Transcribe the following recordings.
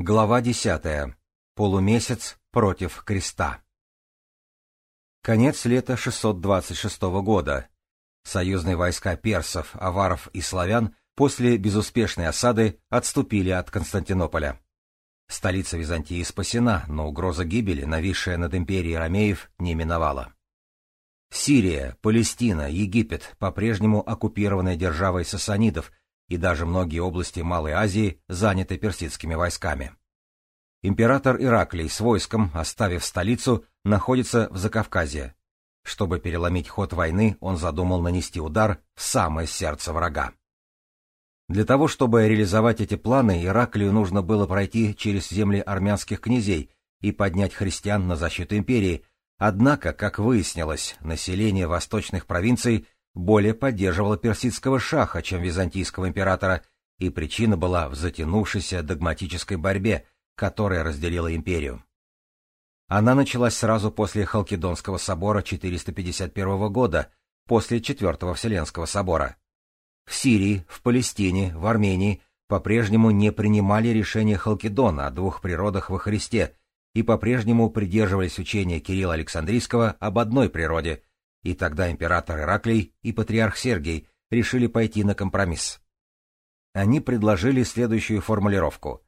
Глава десятая. Полумесяц против креста. Конец лета 626 года. Союзные войска персов, аваров и славян после безуспешной осады отступили от Константинополя. Столица Византии спасена, но угроза гибели, нависшая над империей ромеев, не миновала. Сирия, Палестина, Египет, по-прежнему оккупированная державой сасанидов, и даже многие области Малой Азии заняты персидскими войсками. Император Ираклий с войском, оставив столицу, находится в Закавказье. Чтобы переломить ход войны, он задумал нанести удар в самое сердце врага. Для того, чтобы реализовать эти планы, Ираклию нужно было пройти через земли армянских князей и поднять христиан на защиту империи, однако, как выяснилось, население восточных провинций более поддерживала персидского шаха, чем византийского императора, и причина была в затянувшейся догматической борьбе, которая разделила империю. Она началась сразу после Халкидонского собора 451 года, после Четвертого Вселенского собора. В Сирии, в Палестине, в Армении по-прежнему не принимали решение Халкидона о двух природах во Христе и по-прежнему придерживались учения Кирилла Александрийского об одной природе, и тогда император Ираклий и патриарх Сергий решили пойти на компромисс. Они предложили следующую формулировку.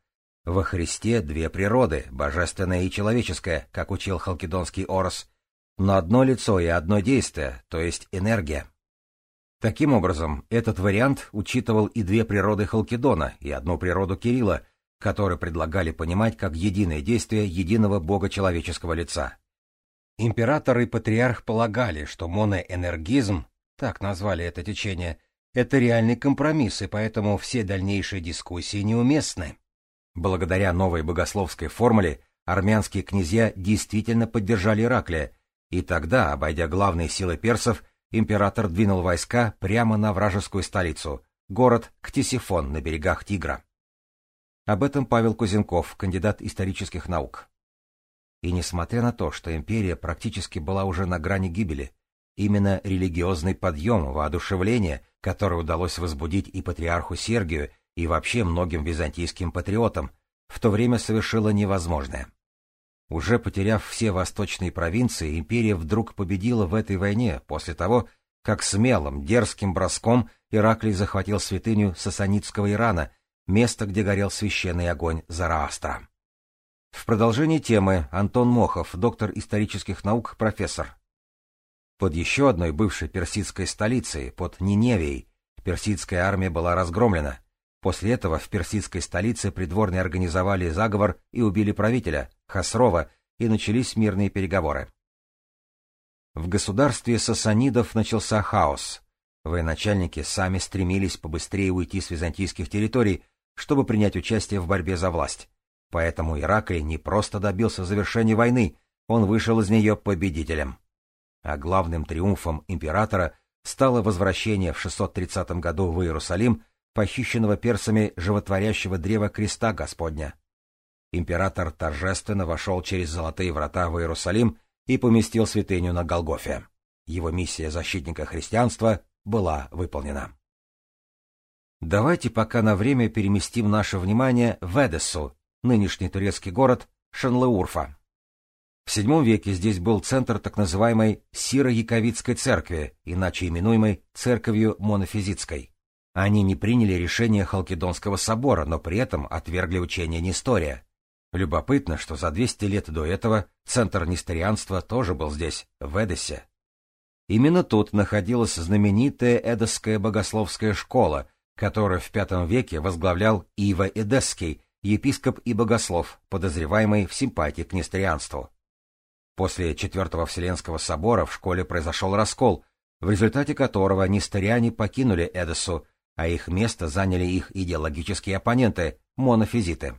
Во Христе две природы, божественная и человеческая, как учил халкидонский Орос, но одно лицо и одно действие, то есть энергия. Таким образом, этот вариант учитывал и две природы Халкидона, и одну природу Кирилла, которые предлагали понимать как единое действие единого бога человеческого лица. Император и патриарх полагали, что моноэнергизм, так назвали это течение, это реальный компромисс, и поэтому все дальнейшие дискуссии неуместны. Благодаря новой богословской формуле армянские князья действительно поддержали Ираклия, и тогда, обойдя главные силы персов, император двинул войска прямо на вражескую столицу, город Ктисифон на берегах Тигра. Об этом Павел Кузенков, кандидат исторических наук. И несмотря на то, что империя практически была уже на грани гибели, именно религиозный подъем, воодушевление, которое удалось возбудить и патриарху Сергию, и вообще многим византийским патриотам, в то время совершило невозможное. Уже потеряв все восточные провинции, империя вдруг победила в этой войне после того, как смелым, дерзким броском Ираклий захватил святыню сасанитского Ирана, место, где горел священный огонь Зараастра. В продолжении темы Антон Мохов, доктор исторических наук, профессор. Под еще одной бывшей персидской столицей, под Ниневией, персидская армия была разгромлена. После этого в персидской столице придворные организовали заговор и убили правителя, Хасрова, и начались мирные переговоры. В государстве сасанидов начался хаос. Военачальники сами стремились побыстрее уйти с византийских территорий, чтобы принять участие в борьбе за власть. Поэтому Ираклий не просто добился завершения войны, он вышел из нее победителем. А главным триумфом императора стало возвращение в 630 году в Иерусалим похищенного персами животворящего древа креста Господня. Император торжественно вошел через золотые врата в Иерусалим и поместил святыню на Голгофе. Его миссия защитника христианства была выполнена. Давайте пока на время переместим наше внимание в Эдессу, нынешний турецкий город Шанлеурфа. В VII веке здесь был центр так называемой Сиро-Яковицкой церкви, иначе именуемой церковью монофизитской. Они не приняли решение Халкидонского собора, но при этом отвергли учение Нестория. Любопытно, что за 200 лет до этого центр несторианства тоже был здесь, в Эдессе. Именно тут находилась знаменитая Эдесская богословская школа, которую в V веке возглавлял Ива Эдесский, епископ и богослов, подозреваемый в симпатии к несторианству. После Четвертого Вселенского собора в школе произошел раскол, в результате которого несториане покинули Эдессу, а их место заняли их идеологические оппоненты – монофизиты.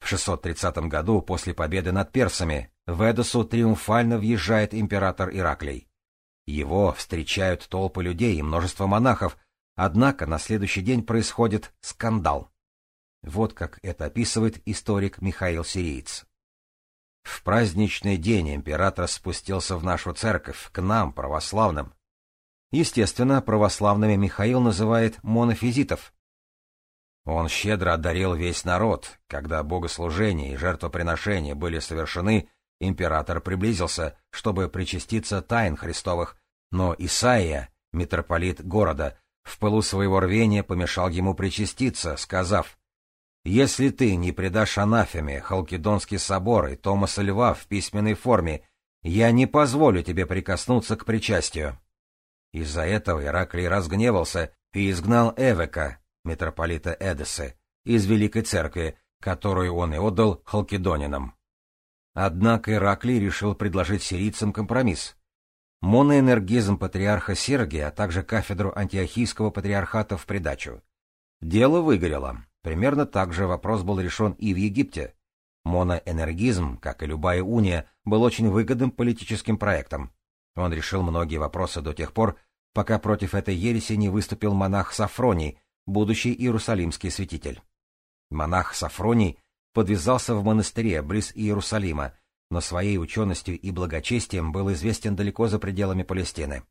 В 630 году, после победы над персами, в Эдессу триумфально въезжает император Ираклий. Его встречают толпы людей и множество монахов, однако на следующий день происходит скандал. Вот как это описывает историк Михаил Сириец. В праздничный день император спустился в нашу церковь, к нам, православным. Естественно, православными Михаил называет монофизитов. Он щедро одарил весь народ. Когда богослужения и жертвоприношения были совершены, император приблизился, чтобы причаститься тайн Христовых, но Исаия, митрополит города, в пылу своего рвения помешал ему причаститься, сказав, «Если ты не предашь анафеме Халкидонский собор и Томаса Льва в письменной форме, я не позволю тебе прикоснуться к причастию». Из-за этого Ираклий разгневался и изгнал Эвека, митрополита Эдесы, из Великой Церкви, которую он и отдал халкидонинам. Однако Ираклий решил предложить сирийцам компромисс. Моноэнергизм патриарха Сергия, а также кафедру антиохийского патриархата в придачу. Дело выгорело. Примерно так же вопрос был решен и в Египте. Моноэнергизм, как и любая уния, был очень выгодным политическим проектом. Он решил многие вопросы до тех пор, пока против этой ереси не выступил монах Сафроний, будущий иерусалимский святитель. Монах Сафроний подвязался в монастыре близ Иерусалима, но своей ученостью и благочестием был известен далеко за пределами Палестины.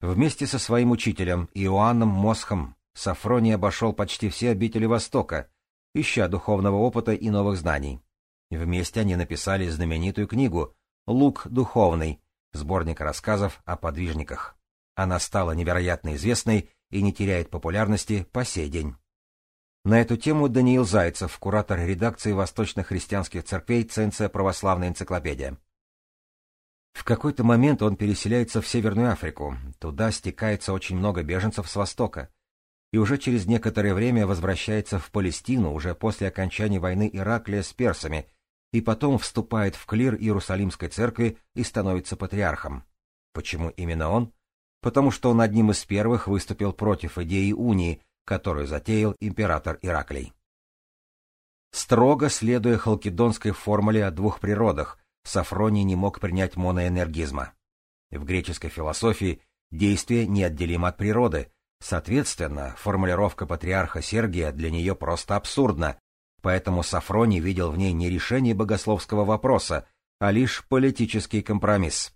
Вместе со своим учителем Иоанном Мосхом Сафроний обошел почти все обители Востока, ища духовного опыта и новых знаний. Вместе они написали знаменитую книгу «Лук духовный», сборник рассказов о подвижниках. Она стала невероятно известной и не теряет популярности по сей день. На эту тему Даниил Зайцев, куратор редакции восточно-христианских церквей ЦНЦ «Православная энциклопедия». В какой-то момент он переселяется в Северную Африку, туда стекается очень много беженцев с Востока, и уже через некоторое время возвращается в Палестину уже после окончания войны Ираклия с персами, и потом вступает в клир Иерусалимской церкви и становится патриархом. Почему именно он? Потому что он одним из первых выступил против идеи унии, которую затеял император Ираклий. Строго следуя халкидонской формуле о двух природах, Сафроний не мог принять моноэнергизма. В греческой философии действие неотделимо от природы, соответственно, формулировка патриарха Сергия для нее просто абсурдна, поэтому Сафроний видел в ней не решение богословского вопроса, а лишь политический компромисс.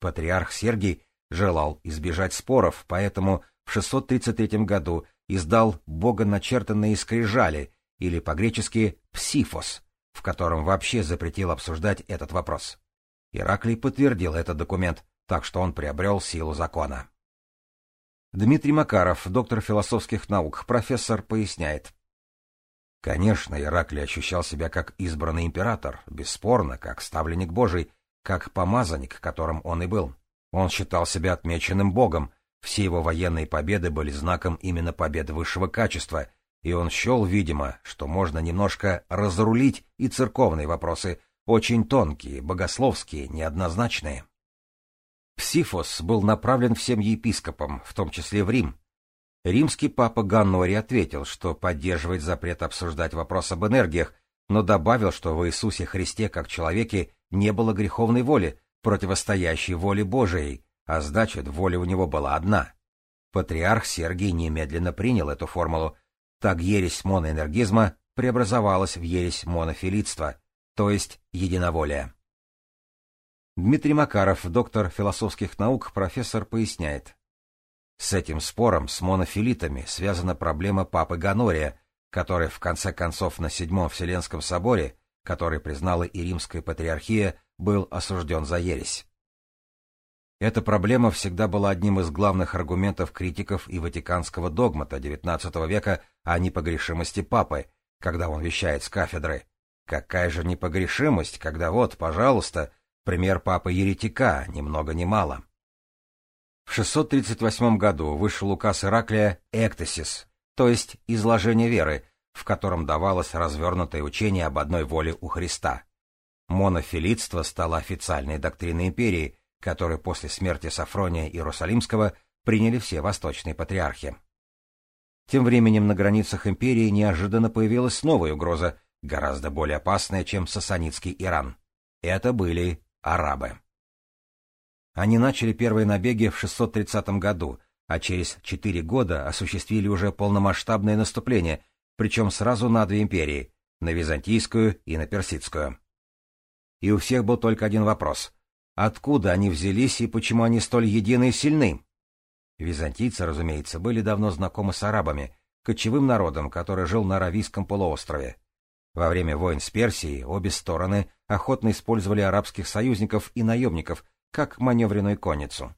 Патриарх Сергий желал избежать споров, поэтому в 633 году издал богоначертанные скрижали, или по-гречески «псифос», в котором вообще запретил обсуждать этот вопрос. Ираклий подтвердил этот документ, так что он приобрел силу закона. Дмитрий Макаров, доктор философских наук, профессор, поясняет. Конечно, Ираклий ощущал себя как избранный император, бесспорно, как ставленник Божий, как помазанник, которым он и был. Он считал себя отмеченным Богом, все его военные победы были знаком именно побед высшего качества, и он счел, видимо, что можно немножко разрулить и церковные вопросы, очень тонкие, богословские, неоднозначные. Псифос был направлен всем епископам, в том числе в Рим. Римский папа Ганнори ответил, что поддерживает запрет обсуждать вопрос об энергиях, но добавил, что в Иисусе Христе как человеке не было греховной воли, противостоящей воле Божией, а значит, воля у него была одна. Патриарх Сергий немедленно принял эту формулу. Так ересь моноэнергизма преобразовалась в ересь монофилитства, то есть единоволие. Дмитрий Макаров, доктор философских наук, профессор, поясняет. С этим спором с монофилитами связана проблема папы Ганория, который в конце концов на Седьмом Вселенском соборе, который признала и Римская патриархия, был осужден за ересь. Эта проблема всегда была одним из главных аргументов критиков и ватиканского догмата XIX века о непогрешимости папы, когда он вещает с кафедры. Какая же непогрешимость, когда вот, пожалуйста, пример папы-еретика, ни много ни мало. В 638 году вышел указ Ираклия «Эктосис», то есть изложение веры, в котором давалось развернутое учение об одной воле у Христа. Монофилитство стало официальной доктриной империи, который после смерти Сафрония Иерусалимского приняли все восточные патриархи. Тем временем на границах империи неожиданно появилась новая угроза, гораздо более опасная, чем сасанитский Иран. Это были арабы. Они начали первые набеги в 630 году, а через четыре года осуществили уже полномасштабное наступление, причем сразу на две империи — на византийскую и на персидскую. И у всех был только один вопрос Откуда они взялись и почему они столь едины и сильны? Византийцы, разумеется, были давно знакомы с арабами, кочевым народом, который жил на Аравийском полуострове. Во время войн с Персией обе стороны охотно использовали арабских союзников и наемников как маневренную конницу.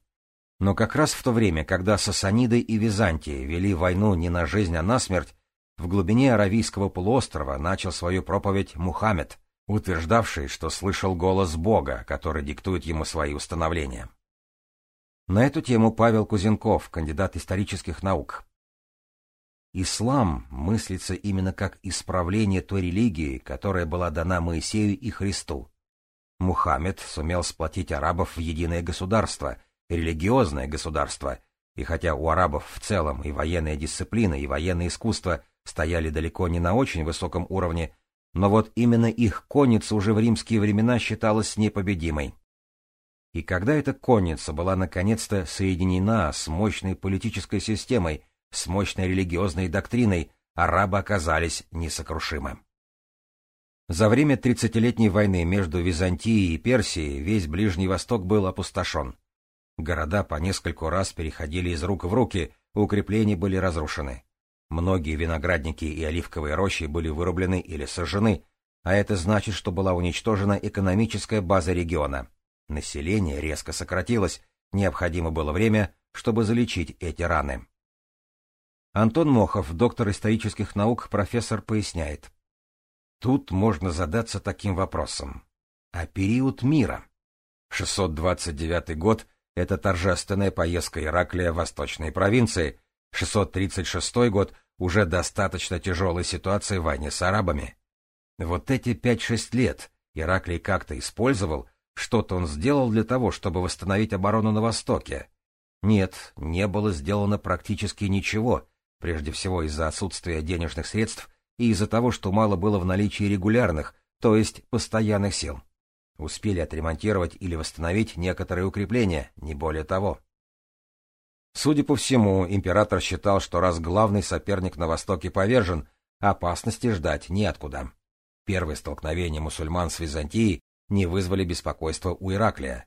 Но как раз в то время, когда Сасаниды и Византии вели войну не на жизнь, а на смерть, в глубине Аравийского полуострова начал свою проповедь Мухаммед, утверждавший, что слышал голос Бога, который диктует ему свои установления. На эту тему Павел Кузенков, кандидат исторических наук. Ислам мыслится именно как исправление той религии, которая была дана Моисею и Христу. Мухаммед сумел сплотить арабов в единое государство, религиозное государство, и хотя у арабов в целом и военная дисциплина, и военное искусство стояли далеко не на очень высоком уровне, но вот именно их конница уже в римские времена считалась непобедимой. И когда эта конница была наконец-то соединена с мощной политической системой, с мощной религиозной доктриной, арабы оказались несокрушимы. За время тридцатилетней войны между Византией и Персией весь Ближний Восток был опустошен. Города по нескольку раз переходили из рук в руки, укрепления были разрушены. Многие виноградники и оливковые рощи были вырублены или сожжены, а это значит, что была уничтожена экономическая база региона. Население резко сократилось, необходимо было время, чтобы залечить эти раны. Антон Мохов, доктор исторических наук, профессор, поясняет. Тут можно задаться таким вопросом. А период мира? 629 год — это торжественная поездка Ираклия в восточные провинции, 636 год уже достаточно тяжелой ситуации в войне с арабами. Вот эти 5-6 лет Ираклий как-то использовал, что-то он сделал для того, чтобы восстановить оборону на Востоке. Нет, не было сделано практически ничего, прежде всего из-за отсутствия денежных средств и из-за того, что мало было в наличии регулярных, то есть постоянных сил. Успели отремонтировать или восстановить некоторые укрепления, не более того. Судя по всему, император считал, что раз главный соперник на Востоке повержен, опасности ждать неоткуда. Первые столкновения мусульман с Византией не вызвали беспокойства у Ираклия.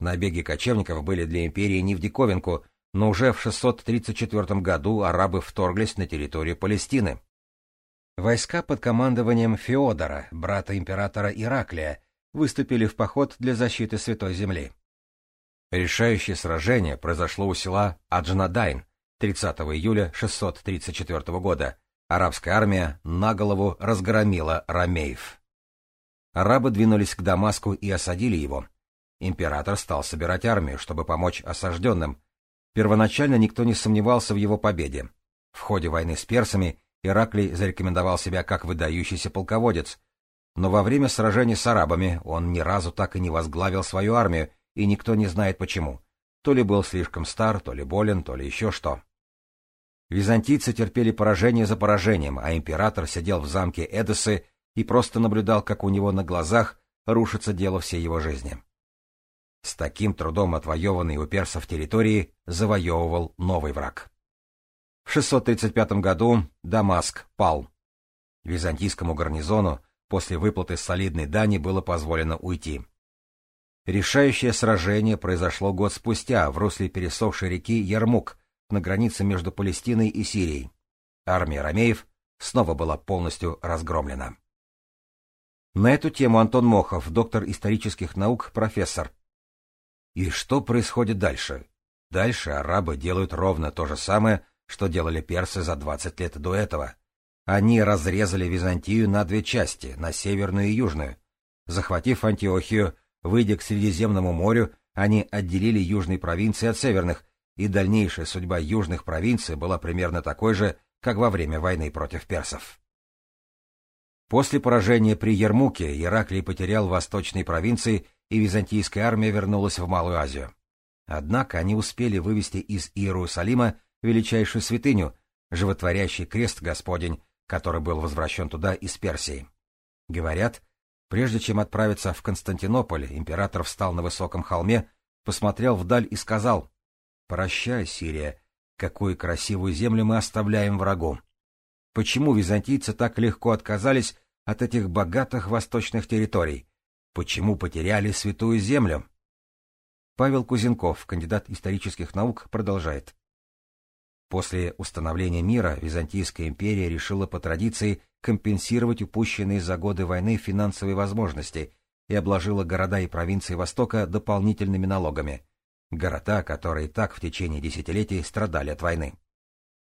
Набеги кочевников были для империи не в диковинку, но уже в 634 году арабы вторглись на территорию Палестины. Войска под командованием Феодора, брата императора Ираклия, выступили в поход для защиты Святой Земли. Решающее сражение произошло у села Аджнадайн 30 июля 634 года. Арабская армия на голову разгромила ромеев. Арабы двинулись к Дамаску и осадили его. Император стал собирать армию, чтобы помочь осажденным. Первоначально никто не сомневался в его победе. В ходе войны с персами Ираклий зарекомендовал себя как выдающийся полководец, но во время сражений с арабами он ни разу так и не возглавил свою армию и никто не знает почему. То ли был слишком стар, то ли болен, то ли еще что. Византийцы терпели поражение за поражением, а император сидел в замке Эдессы и просто наблюдал, как у него на глазах рушится дело всей его жизни. С таким трудом отвоеванный у персов территории завоевывал новый враг. В 635 году Дамаск пал. Византийскому гарнизону после выплаты солидной дани было позволено уйти. Решающее сражение произошло год спустя в русле пересохшей реки Ярмук на границе между Палестиной и Сирией. Армия ромеев снова была полностью разгромлена. На эту тему Антон Мохов, доктор исторических наук, профессор. И что происходит дальше? Дальше арабы делают ровно то же самое, что делали персы за 20 лет до этого. Они разрезали Византию на две части, на северную и южную. Захватив Антиохию, Выйдя к Средиземному морю, они отделили южные провинции от северных, и дальнейшая судьба южных провинций была примерно такой же, как во время войны против персов. После поражения при Ермуке Ираклий потерял восточные провинции, и византийская армия вернулась в Малую Азию. Однако они успели вывести из Иерусалима величайшую святыню, животворящий крест Господень, который был возвращен туда из Персии. Говорят, Прежде чем отправиться в Константинополь, император встал на высоком холме, посмотрел вдаль и сказал, «Прощай, Сирия, какую красивую землю мы оставляем врагу. Почему византийцы так легко отказались от этих богатых восточных территорий? Почему потеряли святую землю?» Павел Кузенков, кандидат исторических наук, продолжает. После установления мира Византийская империя решила по традиции компенсировать упущенные за годы войны финансовые возможности и обложила города и провинции Востока дополнительными налогами. Города, которые так в течение десятилетий страдали от войны.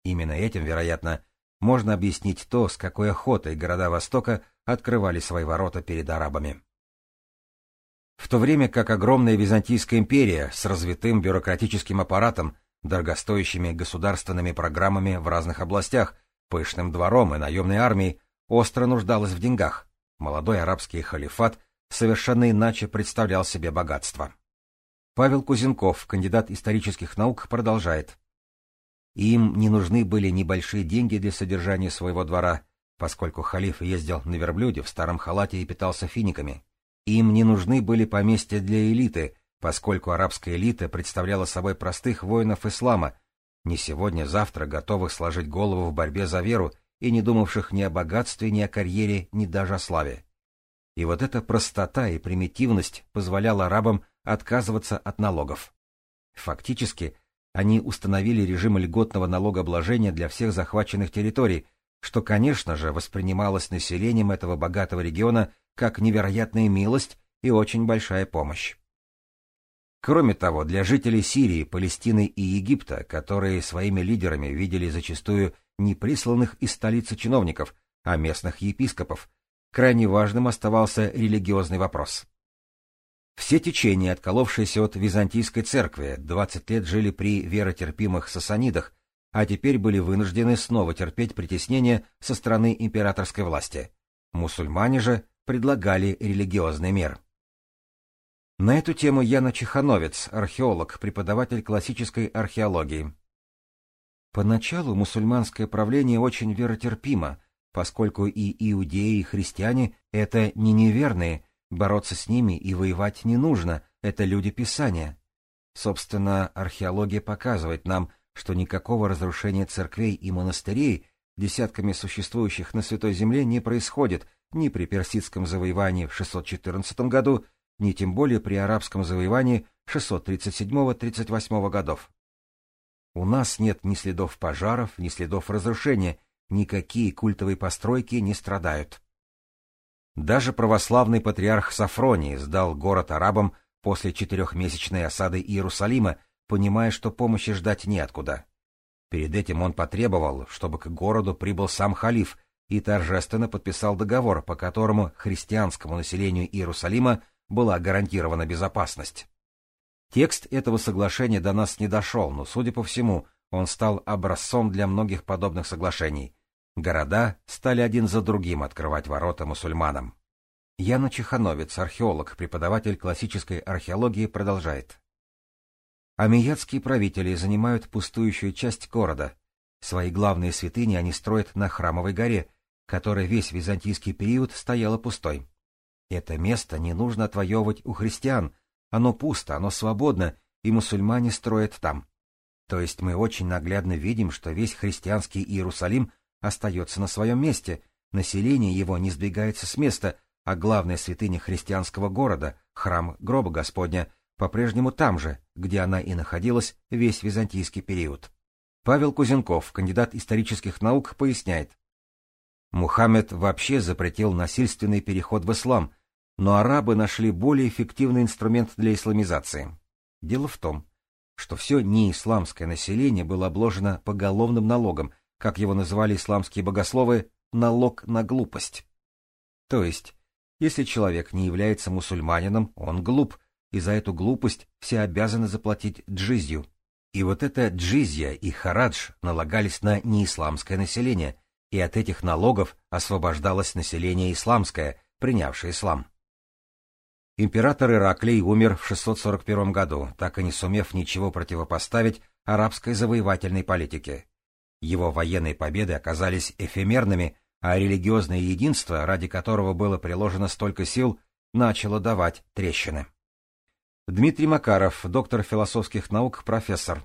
Именно этим, вероятно, можно объяснить то, с какой охотой города Востока открывали свои ворота перед арабами. В то время как огромная Византийская империя с развитым бюрократическим аппаратом дорогостоящими государственными программами в разных областях, пышным двором и наемной армией, остро нуждалась в деньгах. Молодой арабский халифат совершенно иначе представлял себе богатство. Павел Кузенков, кандидат исторических наук, продолжает. Им не нужны были небольшие деньги для содержания своего двора, поскольку халиф ездил на верблюде в старом халате и питался финиками. Им не нужны были поместья для элиты, поскольку арабская элита представляла собой простых воинов ислама, не сегодня-завтра готовых сложить голову в борьбе за веру и не думавших ни о богатстве, ни о карьере, ни даже о славе. И вот эта простота и примитивность позволяла арабам отказываться от налогов. Фактически, они установили режим льготного налогообложения для всех захваченных территорий, что, конечно же, воспринималось населением этого богатого региона как невероятная милость и очень большая помощь. Кроме того, для жителей Сирии, Палестины и Египта, которые своими лидерами видели зачастую не присланных из столицы чиновников, а местных епископов, крайне важным оставался религиозный вопрос. Все течения, отколовшиеся от Византийской церкви, 20 лет жили при веротерпимых сасанидах, а теперь были вынуждены снова терпеть притеснение со стороны императорской власти. Мусульмане же предлагали религиозный мир. На эту тему Яна Чехановец, археолог, преподаватель классической археологии. Поначалу мусульманское правление очень веротерпимо, поскольку и иудеи, и христиане — это не неверные, бороться с ними и воевать не нужно, это люди Писания. Собственно, археология показывает нам, что никакого разрушения церквей и монастырей, десятками существующих на Святой Земле, не происходит ни при персидском завоевании в 614 году, ни тем более при арабском завоевании 637-38 годов. У нас нет ни следов пожаров, ни следов разрушения, никакие культовые постройки не страдают. Даже православный патриарх Сафроний сдал город арабам после четырехмесячной осады Иерусалима, понимая, что помощи ждать неоткуда. Перед этим он потребовал, чтобы к городу прибыл сам халиф и торжественно подписал договор, по которому христианскому населению Иерусалима была гарантирована безопасность. Текст этого соглашения до нас не дошел, но, судя по всему, он стал образцом для многих подобных соглашений. Города стали один за другим открывать ворота мусульманам. Яна Чехановец, археолог, преподаватель классической археологии, продолжает. Амиятские правители занимают пустующую часть города. Свои главные святыни они строят на Храмовой горе, которая весь византийский период стояла пустой. Это место не нужно отвоевывать у христиан, оно пусто, оно свободно, и мусульмане строят там. То есть мы очень наглядно видим, что весь христианский Иерусалим остается на своем месте, население его не сдвигается с места, а главная святыня христианского города, храм гроба Господня, по-прежнему там же, где она и находилась весь византийский период. Павел Кузенков, кандидат исторических наук, поясняет. Мухаммед вообще запретил насильственный переход в ислам, но арабы нашли более эффективный инструмент для исламизации. Дело в том, что все неисламское население было обложено поголовным налогом, как его называли исламские богословы, налог на глупость. То есть, если человек не является мусульманином, он глуп, и за эту глупость все обязаны заплатить джизью. И вот эта джизья и харадж налагались на неисламское население, и от этих налогов освобождалось население исламское, принявшее ислам. Император Ираклий умер в 641 году, так и не сумев ничего противопоставить арабской завоевательной политике. Его военные победы оказались эфемерными, а религиозное единство, ради которого было приложено столько сил, начало давать трещины. Дмитрий Макаров, доктор философских наук, профессор.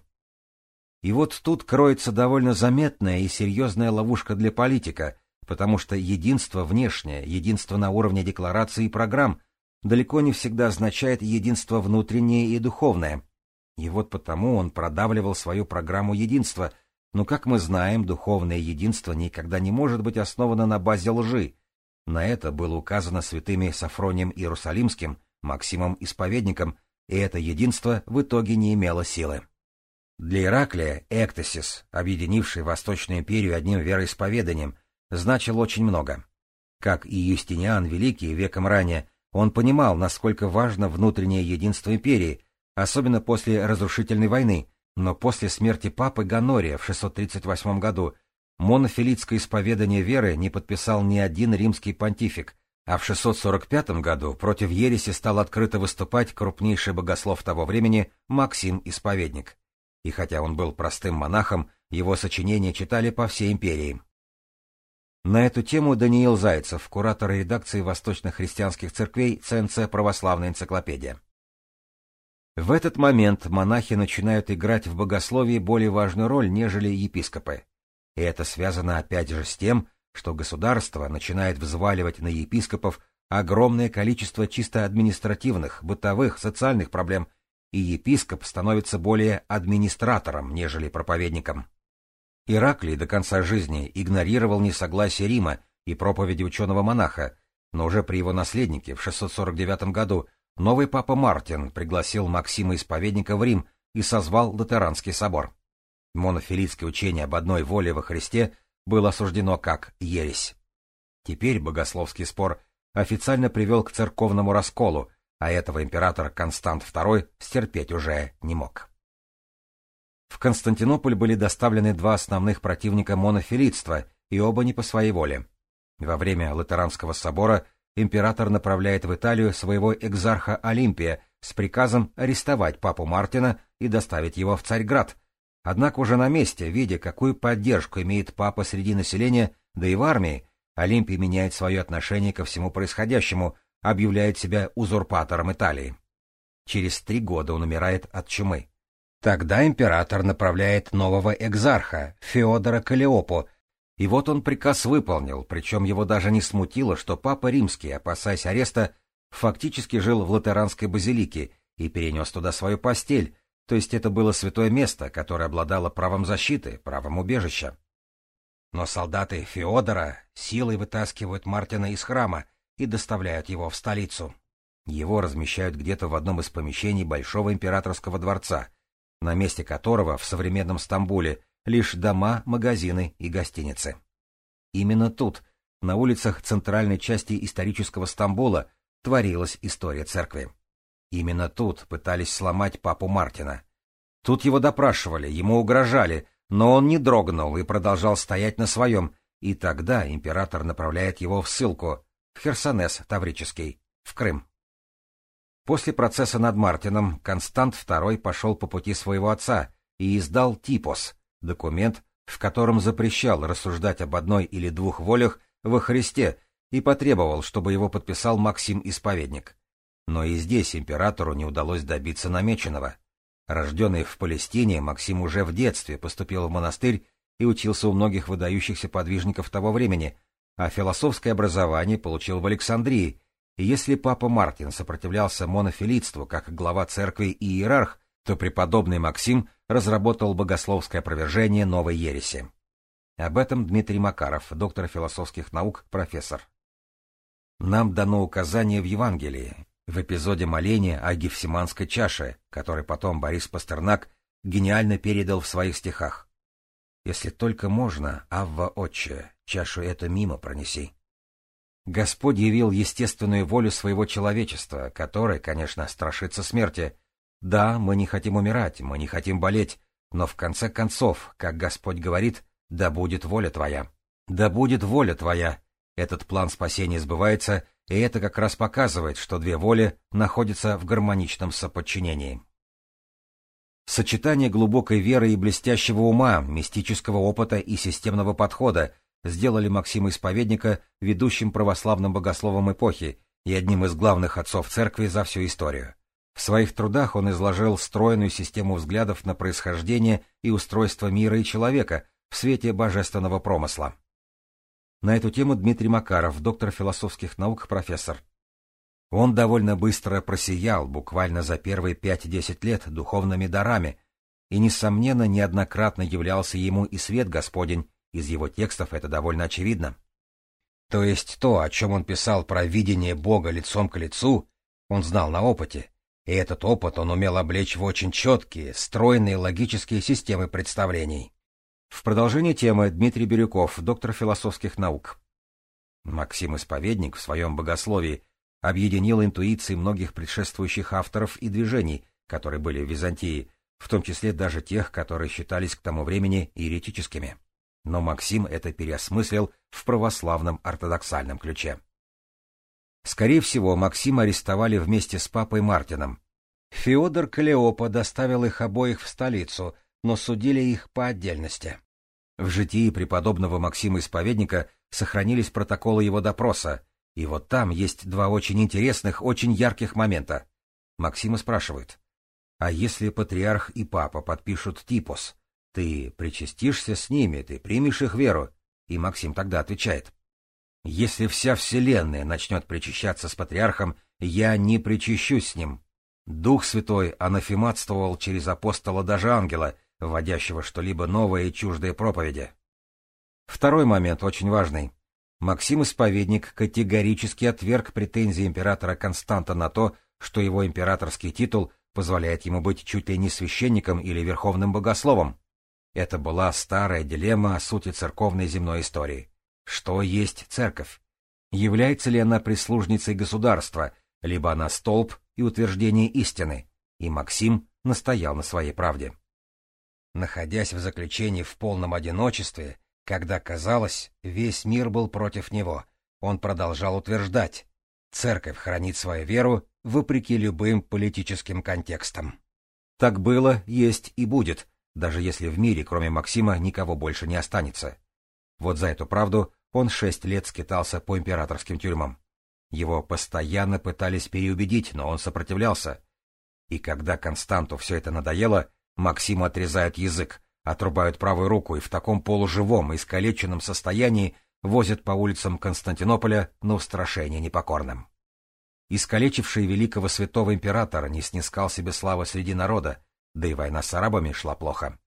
И вот тут кроется довольно заметная и серьезная ловушка для политика, потому что единство внешнее, единство на уровне декларации и программ — далеко не всегда означает единство внутреннее и духовное. И вот потому он продавливал свою программу единства, Но, как мы знаем, духовное единство никогда не может быть основано на базе лжи. На это было указано святыми Сафронием Иерусалимским, Максимом Исповедником, и это единство в итоге не имело силы. Для Ираклия эктосис, объединивший Восточную империю одним вероисповеданием, значил очень много. Как и Юстиниан Великий веком ранее, он понимал, насколько важно внутреннее единство империи, особенно после разрушительной войны, но после смерти папы Ганория в 638 году монофилитское исповедание веры не подписал ни один римский понтифик, а в 645 году против ереси стал открыто выступать крупнейший богослов того времени Максим Исповедник. И хотя он был простым монахом, его сочинения читали по всей империи. На эту тему Даниил Зайцев, куратор редакции восточных христианских церквей ЦНЦ «Православная энциклопедия». В этот момент монахи начинают играть в богословии более важную роль, нежели епископы. И это связано опять же с тем, что государство начинает взваливать на епископов огромное количество чисто административных, бытовых, социальных проблем, и епископ становится более администратором, нежели проповедником. Ираклий до конца жизни игнорировал несогласие Рима и проповеди ученого монаха, но уже при его наследнике в 649 году новый папа Мартин пригласил Максима Исповедника в Рим и созвал Латеранский собор. Монофилитское учение об одной воле во Христе было осуждено как ересь. Теперь богословский спор официально привел к церковному расколу, а этого император Констант II стерпеть уже не мог. В Константинополь были доставлены два основных противника монофилитства, и оба не по своей воле. Во время Латеранского собора император направляет в Италию своего экзарха Олимпия с приказом арестовать папу Мартина и доставить его в Царьград, Однако уже на месте, видя, какую поддержку имеет папа среди населения, да и в армии, Олимпий меняет свое отношение ко всему происходящему, объявляет себя узурпатором Италии. Через три года он умирает от чумы. Тогда император направляет нового экзарха, Феодора Калиопу, и вот он приказ выполнил, причем его даже не смутило, что папа римский, опасаясь ареста, фактически жил в латеранской базилике и перенес туда свою постель, то есть это было святое место, которое обладало правом защиты, правом убежища. Но солдаты Феодора силой вытаскивают Мартина из храма и доставляют его в столицу. Его размещают где-то в одном из помещений Большого императорского дворца, на месте которого в современном Стамбуле лишь дома, магазины и гостиницы. Именно тут, на улицах центральной части исторического Стамбула, творилась история церкви. Именно тут пытались сломать папу Мартина. Тут его допрашивали, ему угрожали, но он не дрогнул и продолжал стоять на своем, и тогда император направляет его в ссылку, в Херсонес Таврический, в Крым. После процесса над Мартином Констант II пошел по пути своего отца и издал «Типос» — документ, в котором запрещал рассуждать об одной или двух волях во Христе и потребовал, чтобы его подписал Максим Исповедник. Но и здесь императору не удалось добиться намеченного. Рожденный в Палестине, Максим уже в детстве поступил в монастырь и учился у многих выдающихся подвижников того времени, а философское образование получил в Александрии, и если папа Мартин сопротивлялся монофилитству как глава церкви и иерарх, то преподобный Максим разработал богословское опровержение новой ереси. Об этом Дмитрий Макаров, доктор философских наук, профессор. Нам дано указание в Евангелии, в эпизоде моления о Гефсиманской чаше, который потом Борис Пастернак гениально передал в своих стихах. «Если только можно, Авва Отче, чашу это мимо пронеси». Господь явил естественную волю своего человечества, которое, конечно, страшится смерти. Да, мы не хотим умирать, мы не хотим болеть, но в конце концов, как Господь говорит, да будет воля Твоя. Да будет воля Твоя. Этот план спасения сбывается, и это как раз показывает, что две воли находятся в гармоничном соподчинении. Сочетание глубокой веры и блестящего ума, мистического опыта и системного подхода сделали Максима Исповедника ведущим православным богословом эпохи и одним из главных отцов церкви за всю историю. В своих трудах он изложил стройную систему взглядов на происхождение и устройство мира и человека в свете божественного промысла. На эту тему Дмитрий Макаров, доктор философских наук, профессор. Он довольно быстро просиял, буквально за первые 5-10 лет, духовными дарами, и, несомненно, неоднократно являлся ему и свет Господень, из его текстов это довольно очевидно. То есть то, о чем он писал про видение Бога лицом к лицу, он знал на опыте, и этот опыт он умел облечь в очень четкие, стройные логические системы представлений. В продолжение темы Дмитрий Бирюков, доктор философских наук. Максим Исповедник в своем богословии объединил интуиции многих предшествующих авторов и движений, которые были в Византии, в том числе даже тех, которые считались к тому времени еретическими. Но Максим это переосмыслил в православном ортодоксальном ключе. Скорее всего, Максима арестовали вместе с папой Мартином. Феодор Калеопа доставил их обоих в столицу, но судили их по отдельности. В житии преподобного Максима Исповедника сохранились протоколы его допроса, и вот там есть два очень интересных, очень ярких момента. Максима спрашивает, а если патриарх и папа подпишут типос, ты причастишься с ними, ты примешь их веру? И Максим тогда отвечает, если вся вселенная начнет причащаться с патриархом, я не причащусь с ним. Дух Святой анафематствовал через апостола даже ангела, вводящего что-либо новое и чуждое проповеди. Второй момент очень важный. Максим Исповедник категорически отверг претензии императора Константа на то, что его императорский титул позволяет ему быть чуть ли не священником или верховным богословом. Это была старая дилемма о сути церковной земной истории. Что есть церковь? Является ли она прислужницей государства, либо она столб и утверждение истины? И Максим настоял на своей правде. Находясь в заключении в полном одиночестве, когда, казалось, весь мир был против него, он продолжал утверждать, церковь хранит свою веру вопреки любым политическим контекстам. Так было, есть и будет, даже если в мире, кроме Максима, никого больше не останется. Вот за эту правду он шесть лет скитался по императорским тюрьмам. Его постоянно пытались переубедить, но он сопротивлялся. И когда Константу все это надоело, Максиму отрезают язык, отрубают правую руку и в таком полуживом, искалеченном состоянии возят по улицам Константинополя на устрашение непокорным. Искалечивший великого святого императора не снискал себе славы среди народа, да и война с арабами шла плохо.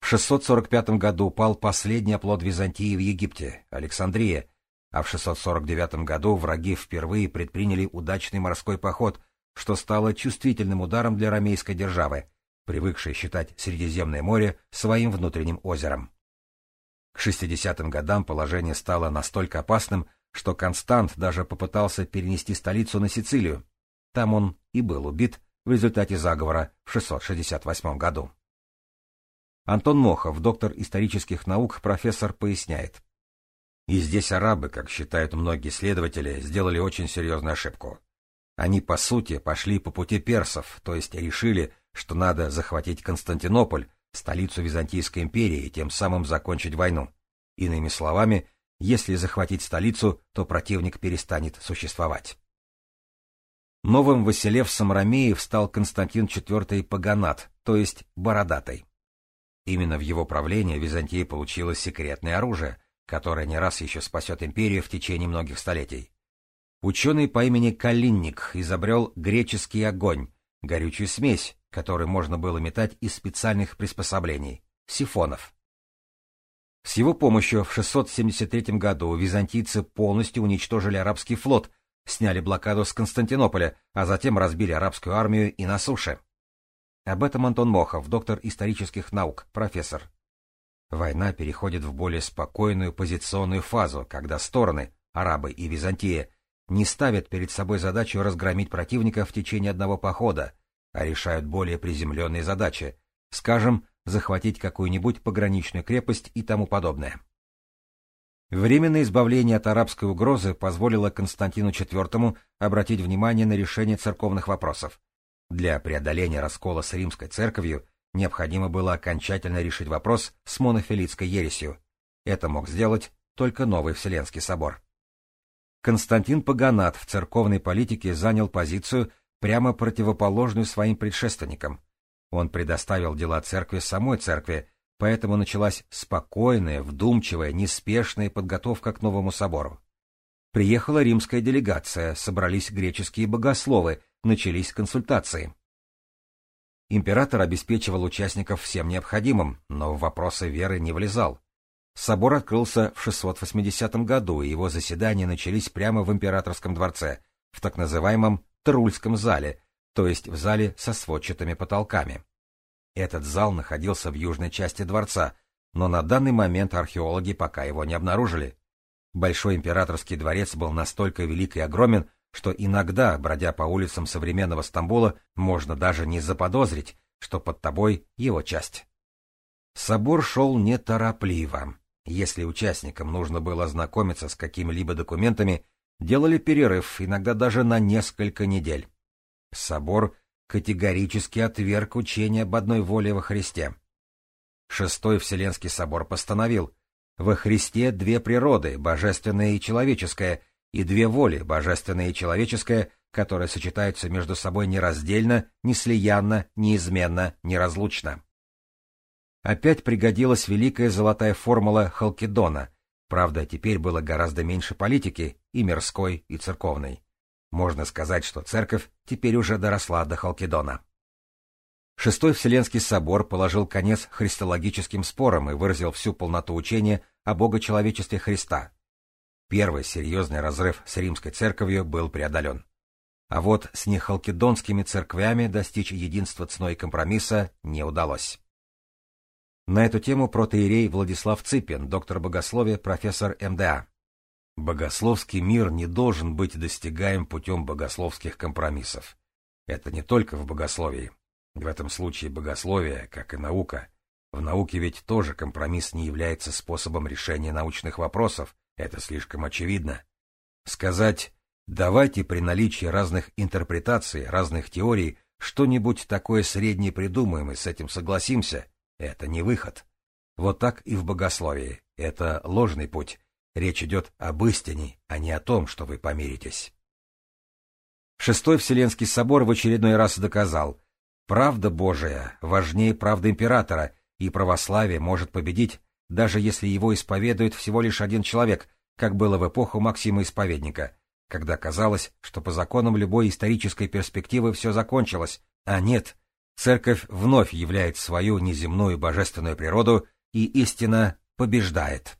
В 645 году упал последний оплот Византии в Египте, Александрия, а в 649 году враги впервые предприняли удачный морской поход, что стало чувствительным ударом для ромейской державы, привыкшей считать Средиземное море своим внутренним озером. К 60-м годам положение стало настолько опасным, что Констант даже попытался перенести столицу на Сицилию. Там он и был убит в результате заговора в 668 году. Антон Мохов, доктор исторических наук, профессор, поясняет. И здесь арабы, как считают многие исследователи, сделали очень серьезную ошибку. Они, по сути, пошли по пути персов, то есть решили, что надо захватить Константинополь, столицу Византийской империи, и тем самым закончить войну. Иными словами, если захватить столицу, то противник перестанет существовать. Новым Василевсом Ромеев стал Константин IV Паганат, то есть Бородатый. Именно в его правлении Византия получила секретное оружие, которое не раз еще спасет империю в течение многих столетий. Ученый по имени Калинник изобрел греческий огонь, горючую смесь, которую можно было метать из специальных приспособлений — сифонов. С его помощью в 673 году византийцы полностью уничтожили арабский флот, сняли блокаду с Константинополя, а затем разбили арабскую армию и на суше. Об этом Антон Мохов, доктор исторических наук, профессор. Война переходит в более спокойную позиционную фазу, когда стороны, арабы и Византия, не ставят перед собой задачу разгромить противника в течение одного похода, а решают более приземленные задачи, скажем, захватить какую-нибудь пограничную крепость и тому подобное. Временное избавление от арабской угрозы позволило Константину IV обратить внимание на решение церковных вопросов. Для преодоления раскола с римской церковью необходимо было окончательно решить вопрос с монофилитской ересью. Это мог сделать только новый Вселенский собор. Константин Паганат в церковной политике занял позицию, прямо противоположную своим предшественникам. Он предоставил дела церкви самой церкви, поэтому началась спокойная, вдумчивая, неспешная подготовка к новому собору. Приехала римская делегация, собрались греческие богословы, начались консультации. Император обеспечивал участников всем необходимым, но в вопросы веры не влезал. Собор открылся в 680 году, и его заседания начались прямо в императорском дворце, в так называемом Трульском зале, то есть в зале со сводчатыми потолками. Этот зал находился в южной части дворца, но на данный момент археологи пока его не обнаружили. Большой императорский дворец был настолько велик и огромен, что иногда, бродя по улицам современного Стамбула, можно даже не заподозрить, что под тобой его часть. Собор шел неторопливо. Если участникам нужно было ознакомиться с какими-либо документами, делали перерыв, иногда даже на несколько недель. Собор категорически отверг учение об одной воле во Христе. Шестой Вселенский собор постановил, во Христе две природы, божественная и человеческая, и две воли, божественная и человеческая, которые сочетаются между собой нераздельно, неслиянно, неизменно, неразлучно. Опять пригодилась великая золотая формула Халкидона, правда, теперь было гораздо меньше политики, и мирской, и церковной. Можно сказать, что церковь теперь уже доросла до Халкидона. Шестой Вселенский собор положил конец христологическим спорам и выразил всю полноту учения о богочеловечестве Христа. Первый серьезный разрыв с римской церковью был преодолен. А вот с нехалкидонскими церквями достичь единства ценой компромисса не удалось. На эту тему протоиерей Владислав Цыпин, доктор богословия, профессор МДА. Богословский мир не должен быть достигаем путем богословских компромиссов. Это не только в богословии. В этом случае богословие, как и наука. В науке ведь тоже компромисс не является способом решения научных вопросов, это слишком очевидно. Сказать «давайте при наличии разных интерпретаций, разных теорий что-нибудь такое среднее придумаем и с этим согласимся» Это не выход. Вот так и в богословии. Это ложный путь. Речь идет об истине, а не о том, что вы помиритесь. Шестой Вселенский собор в очередной раз доказал, правда Божия важнее правды императора, и православие может победить, даже если его исповедует всего лишь один человек, как было в эпоху Максима Исповедника, когда казалось, что по законам любой исторической перспективы все закончилось, а нет, Церковь вновь являет свою неземную божественную природу, и истина побеждает.